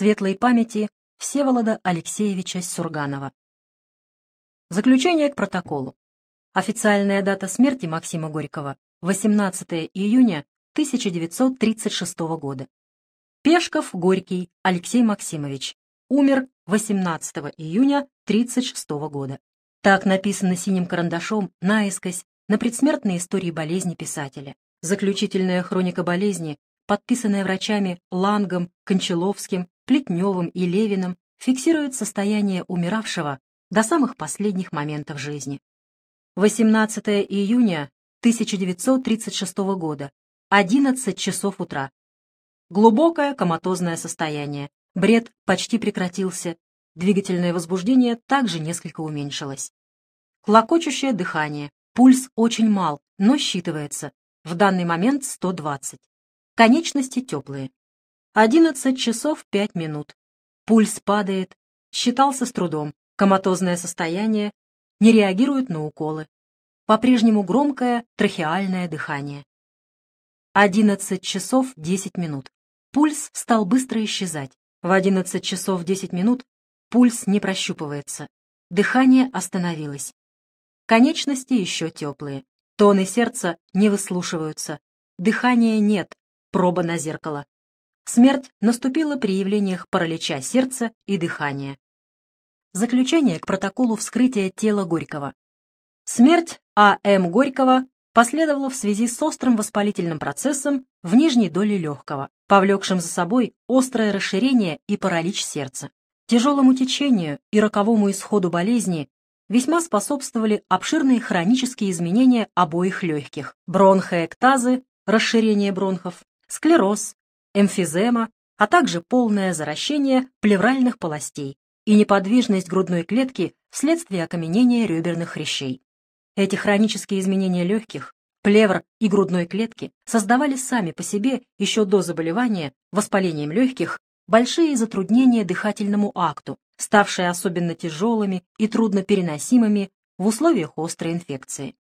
светлой памяти Всеволода Алексеевича Сурганова. Заключение к протоколу. Официальная дата смерти Максима Горького – 18 июня 1936 года. Пешков Горький Алексей Максимович. Умер 18 июня 1936 года. Так написано синим карандашом наискось на предсмертной истории болезни писателя. Заключительная хроника болезни, подписанная врачами Лангом, Кончаловским, Плетневым и Левиным, фиксирует состояние умиравшего до самых последних моментов жизни. 18 июня 1936 года, 11 часов утра. Глубокое коматозное состояние, бред почти прекратился, двигательное возбуждение также несколько уменьшилось. Клокочущее дыхание, пульс очень мал, но считывается, в данный момент 120. Конечности теплые. 11 часов 5 минут. Пульс падает, считался с трудом, коматозное состояние, не реагирует на уколы. По-прежнему громкое трахеальное дыхание. 11 часов 10 минут. Пульс стал быстро исчезать. В 11 часов 10 минут пульс не прощупывается. Дыхание остановилось. Конечности еще теплые. Тоны сердца не выслушиваются. Дыхания нет. Проба на зеркало. Смерть наступила при явлениях паралича сердца и дыхания. Заключение к протоколу вскрытия тела Горького. Смерть А.М. Горького последовала в связи с острым воспалительным процессом в нижней доле легкого, повлекшим за собой острое расширение и паралич сердца. Тяжелому течению и роковому исходу болезни весьма способствовали обширные хронические изменения обоих легких, бронхоэктазы, расширение бронхов, склероз, эмфизема, а также полное заращение плевральных полостей и неподвижность грудной клетки вследствие окаменения реберных хрящей. Эти хронические изменения легких, плевр и грудной клетки создавали сами по себе еще до заболевания воспалением легких большие затруднения дыхательному акту, ставшие особенно тяжелыми и труднопереносимыми в условиях острой инфекции.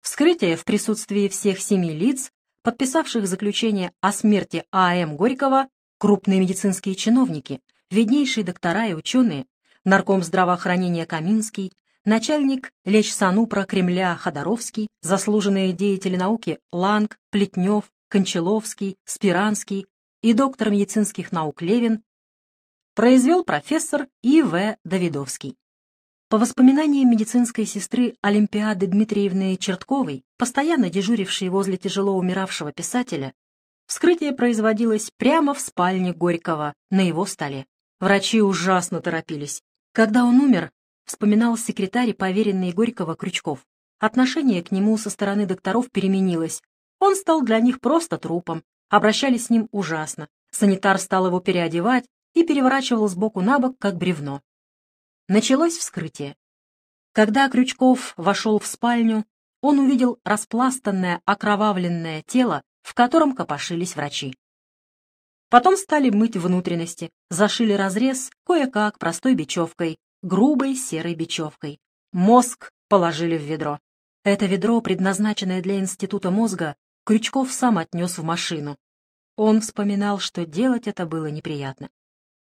Вскрытие в присутствии всех семи лиц, подписавших заключение о смерти А.М. Горького, крупные медицинские чиновники, виднейшие доктора и ученые, нарком здравоохранения Каминский, начальник Лечсанупра Кремля Ходоровский, заслуженные деятели науки Ланг, Плетнев, Кончаловский, Спиранский и доктор медицинских наук Левин произвел профессор И.В. Давидовский. По воспоминаниям медицинской сестры Олимпиады Дмитриевны Чертковой, постоянно дежурившей возле тяжело умиравшего писателя, вскрытие производилось прямо в спальне Горького, на его столе. Врачи ужасно торопились. Когда он умер, вспоминал секретарь поверенный Горького Крючков, отношение к нему со стороны докторов переменилось. Он стал для них просто трупом, обращались с ним ужасно. Санитар стал его переодевать, и переворачивал сбоку на бок, как бревно. Началось вскрытие. Когда Крючков вошел в спальню, он увидел распластанное, окровавленное тело, в котором копошились врачи. Потом стали мыть внутренности, зашили разрез кое-как простой бечевкой, грубой серой бечевкой. Мозг положили в ведро. Это ведро, предназначенное для института мозга, Крючков сам отнес в машину. Он вспоминал, что делать это было неприятно.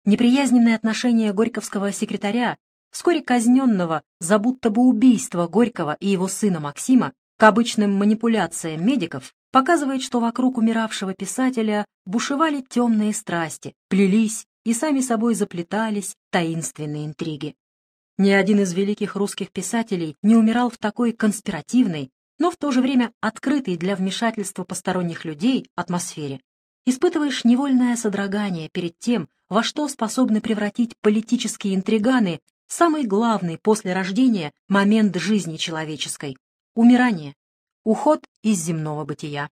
Неприязненное отношение горьковского секретаря, вскоре казненного за будто бы убийство Горького и его сына Максима, к обычным манипуляциям медиков, показывает, что вокруг умиравшего писателя бушевали темные страсти, плелись и сами собой заплетались таинственные интриги. Ни один из великих русских писателей не умирал в такой конспиративной, но в то же время открытой для вмешательства посторонних людей атмосфере. Испытываешь невольное содрогание перед тем, во что способны превратить политические интриганы самый главный после рождения момент жизни человеческой — умирание, уход из земного бытия.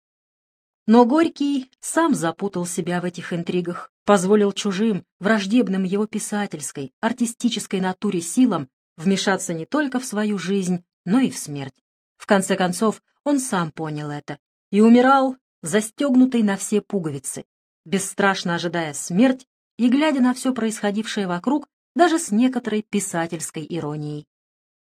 Но Горький сам запутал себя в этих интригах, позволил чужим, враждебным его писательской, артистической натуре силам вмешаться не только в свою жизнь, но и в смерть. В конце концов, он сам понял это и умирал, застегнутый на все пуговицы, бесстрашно ожидая смерть и глядя на все происходившее вокруг даже с некоторой писательской иронией.